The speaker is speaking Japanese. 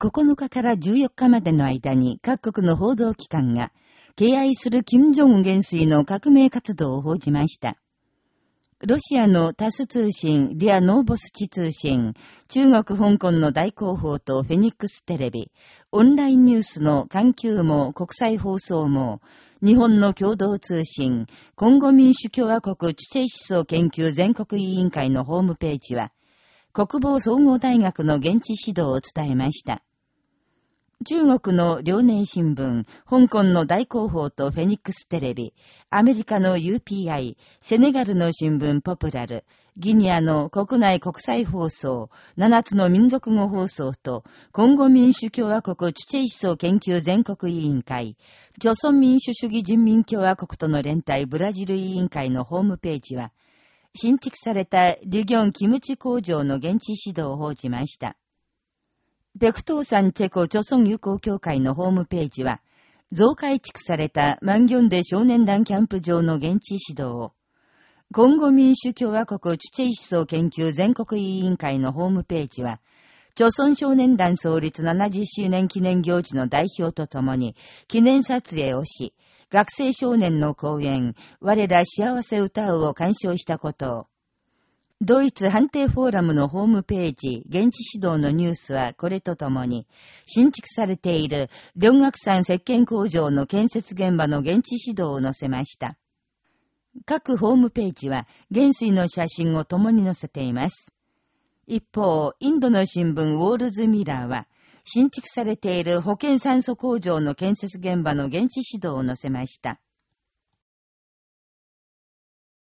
9日から14日までの間に各国の報道機関が、敬愛する金正恩元帥の革命活動を報じました。ロシアのタス通信、リア・ノーボスチ通信、中国香港の大広報とフェニックステレビ、オンラインニュースの環球網国際放送網、日本の共同通信、今後民主共和国チュチェ思想研究全国委員会のホームページは、国防総合大学の現地指導を伝えました。中国の遼寧新聞、香港の大広報とフェニックステレビ、アメリカの UPI、セネガルの新聞ポプラル、ギニアの国内国際放送、7つの民族語放送と、今後民主共和国チュチェイ思想研究全国委員会、朝鮮民主主義人民共和国との連帯ブラジル委員会のホームページは、新築されたリギョンキムチ工場の現地指導を報じました。ペクトーサンチェコ朝鮮友好協会のホームページは、増改築されたマンギョンデ少年団キャンプ場の現地指導を、今後民主共和国チュチェイ思想研究全国委員会のホームページは、朝鮮少年団創立70周年記念行事の代表とともに記念撮影をし、学生少年の講演、我ら幸せ歌うを鑑賞したことを、ドイツ判定フォーラムのホームページ、現地指導のニュースはこれとともに、新築されている、両学山石鹸工場の建設現場の現地指導を載せました。各ホームページは、元帥の写真を共に載せています。一方、インドの新聞ウォールズミラーは、新築されている保健酸素工場の建設現場の現地指導を載せました。